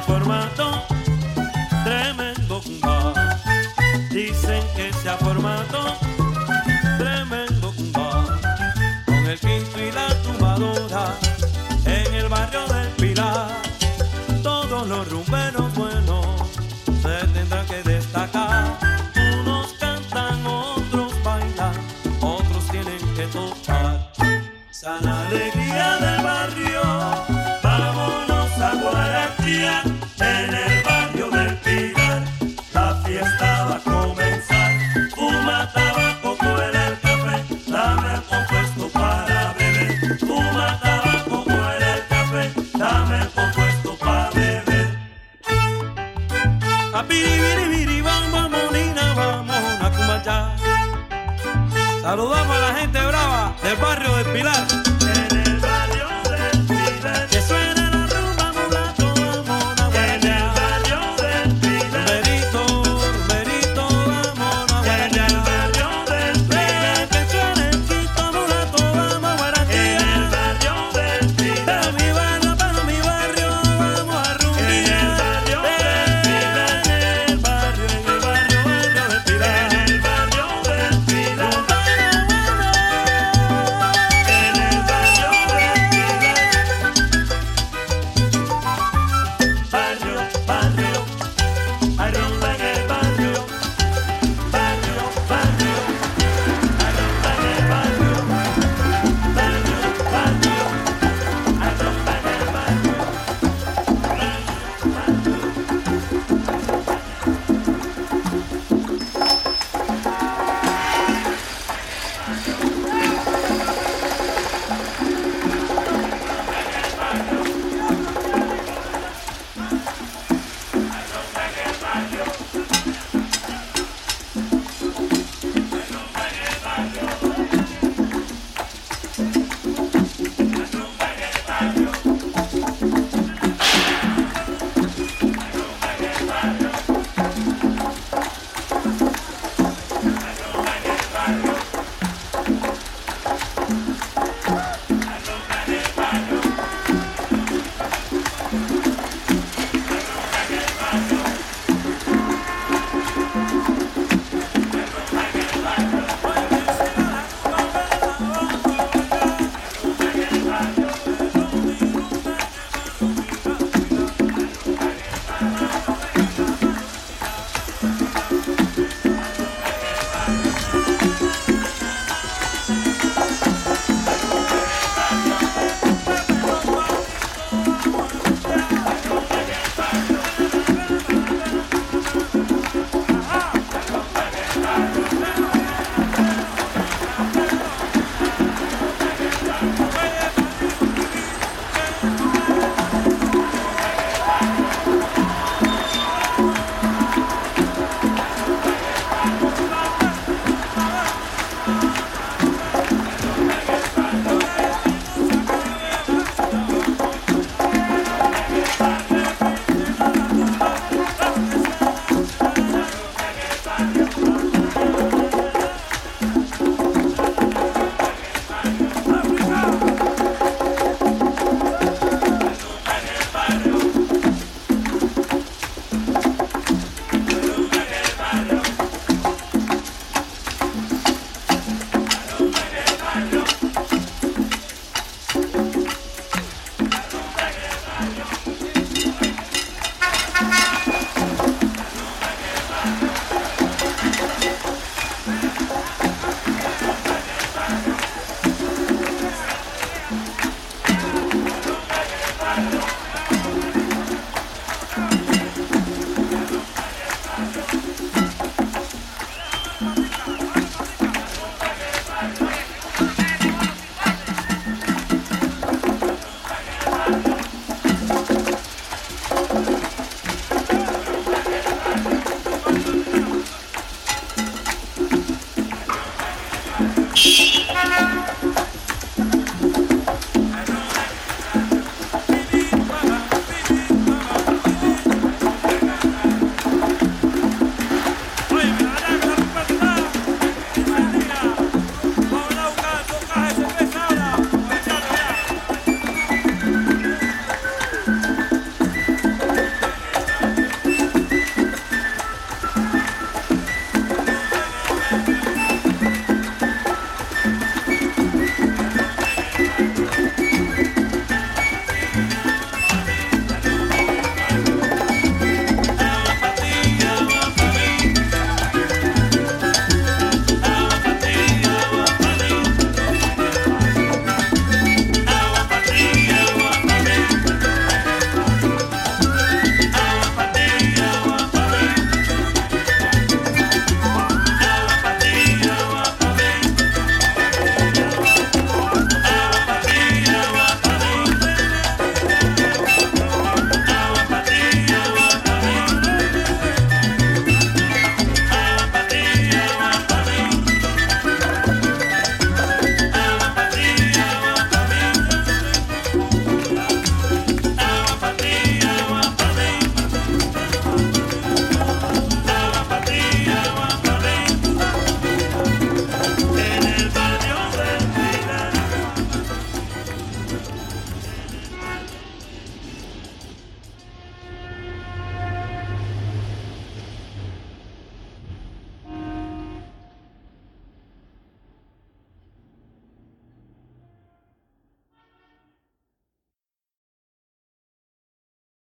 está formando tremendo cumbá. Dicen que se ha formado tremendo cumbá. Con el quinto y la tumbadora en el barrio del Pilar, todos los rumberos. Saludamos a la gente brava del barrio del Pilar.